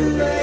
away.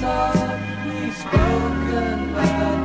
Softly spoken by